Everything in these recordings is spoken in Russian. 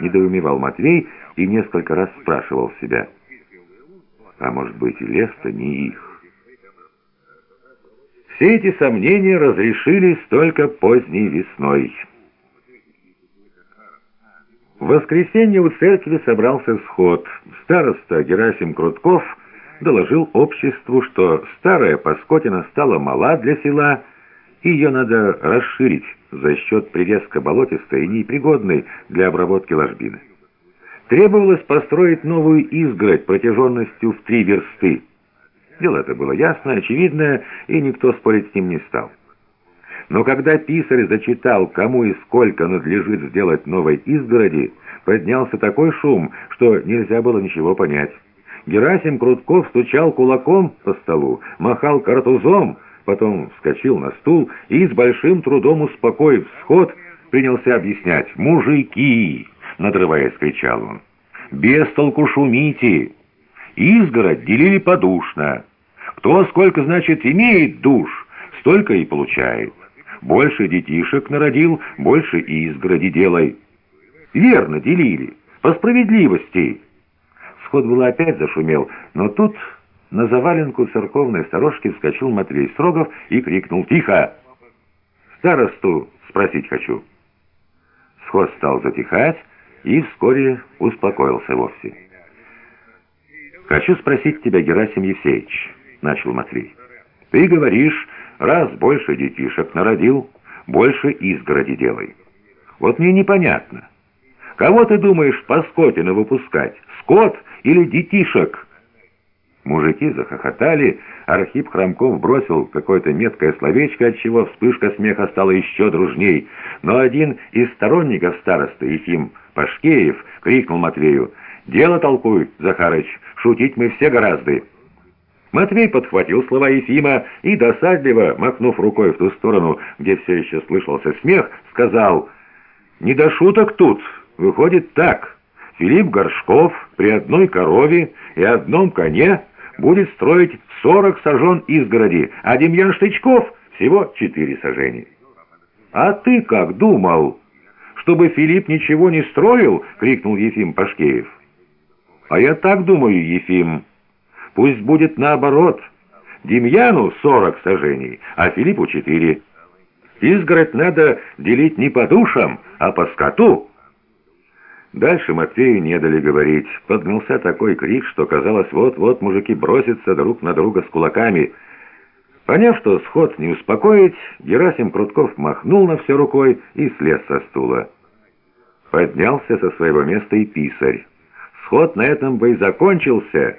недоумевал Матвей и несколько раз спрашивал себя. А может быть, и лес-то не их? Все эти сомнения разрешились только поздней весной. В воскресенье у церкви собрался сход. Староста Герасим Крутков доложил обществу, что старая Паскотина стала мала для села, и ее надо расширить за счет привеска болотистой и непригодной для обработки ложбины. Требовалось построить новую изгородь протяженностью в три версты. Дело это было ясное, очевидное, и никто спорить с ним не стал. Но когда писарь зачитал, кому и сколько надлежит сделать новой изгороди, поднялся такой шум, что нельзя было ничего понять. Герасим Крутков стучал кулаком по столу, махал картузом, потом вскочил на стул и с большим трудом успокоив сход, принялся объяснять. «Мужики!» — надрываясь, кричал он. «Без толку шумите!» Изгородь делили подушно. Кто сколько, значит, имеет душ, столько и получает. Больше детишек народил, больше и изгороди делай. Верно делили, по справедливости. Сход было опять зашумел, но тут на заваленку церковной сторожки вскочил Матвей Строгов и крикнул «Тихо! Старосту спросить хочу». Сход стал затихать и вскоре успокоился вовсе. «Хочу спросить тебя, Герасим Евсеевич», — начал Матвей. «Ты говоришь, раз больше детишек народил, больше изгороди делай. Вот мне непонятно. Кого ты думаешь по скотину выпускать, скот или детишек?» Мужики захохотали, Архип Хромков бросил какое-то меткое словечко, отчего вспышка смеха стала еще дружней. Но один из сторонников старосты, Ефим Пашкеев, крикнул Матвею, «Дело толкуй, Захарыч, шутить мы все гораздо». Матвей подхватил слова Ефима и, досадливо, махнув рукой в ту сторону, где все еще слышался смех, сказал, «Не до шуток тут, выходит так. Филипп Горшков при одной корове и одном коне будет строить сорок сажен изгороди, а Демьян Штычков всего четыре сажени». «А ты как думал?» «Чтобы Филипп ничего не строил?» — крикнул Ефим Пашкеев. А я так думаю, Ефим. Пусть будет наоборот. Демьяну сорок сажений, а Филиппу четыре. Изгородь надо делить не по душам, а по скоту. Дальше Матвею не дали говорить. Поднялся такой крик, что казалось, вот-вот мужики бросятся друг на друга с кулаками. Поняв, что сход не успокоить, Герасим Крутков махнул на все рукой и слез со стула. Поднялся со своего места и писарь. Сход на этом бы и закончился,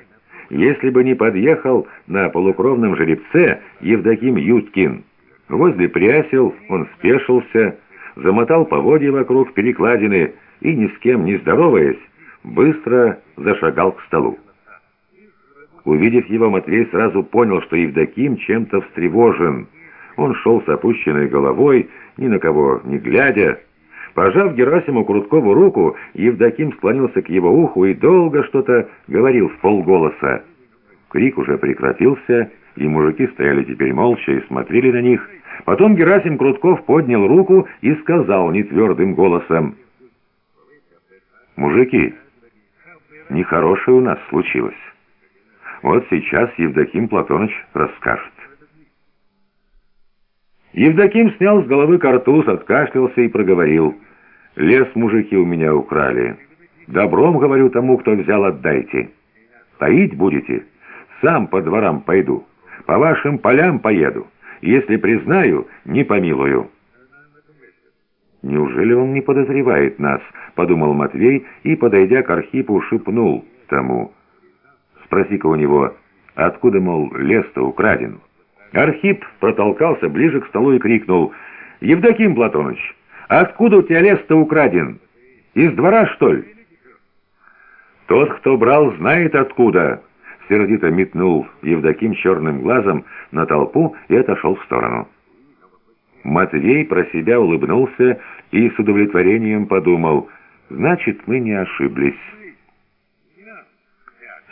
если бы не подъехал на полукровном жеребце Евдоким Юткин. Возле прясел он спешился, замотал поводья вокруг перекладины и, ни с кем не здороваясь, быстро зашагал к столу. Увидев его, Матвей сразу понял, что Евдоким чем-то встревожен. Он шел с опущенной головой, ни на кого не глядя, Пожав Герасиму Круткову руку, Евдоким склонился к его уху и долго что-то говорил в полголоса. Крик уже прекратился, и мужики стояли теперь молча и смотрели на них. Потом Герасим Крутков поднял руку и сказал нетвердым голосом, «Мужики, нехорошее у нас случилось. Вот сейчас Евдоким Платоныч расскажет». Евдоким снял с головы картуз, откашлялся и проговорил — Лес мужики у меня украли. Добром, говорю тому, кто взял, отдайте. Таить будете? Сам по дворам пойду. По вашим полям поеду. Если признаю, не помилую». «Неужели он не подозревает нас?» — подумал Матвей и, подойдя к Архипу, шепнул тому. «Спроси-ка у него, откуда, мол, лес-то украден?» Архип протолкался ближе к столу и крикнул. «Евдоким Платоныч, Откуда у тебя лес-то украден? Из двора, что ли?» «Тот, кто брал, знает откуда!» Сердито метнул Евдоким черным глазом на толпу и отошел в сторону. Матвей про себя улыбнулся и с удовлетворением подумал, «Значит, мы не ошиблись».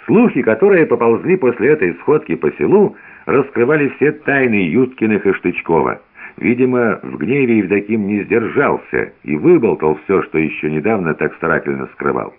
Слухи, которые поползли после этой сходки по селу, раскрывали все тайны Юткиных и Штычкова. Видимо, в гневе Евдоким не сдержался и выболтал все, что еще недавно так старательно скрывал.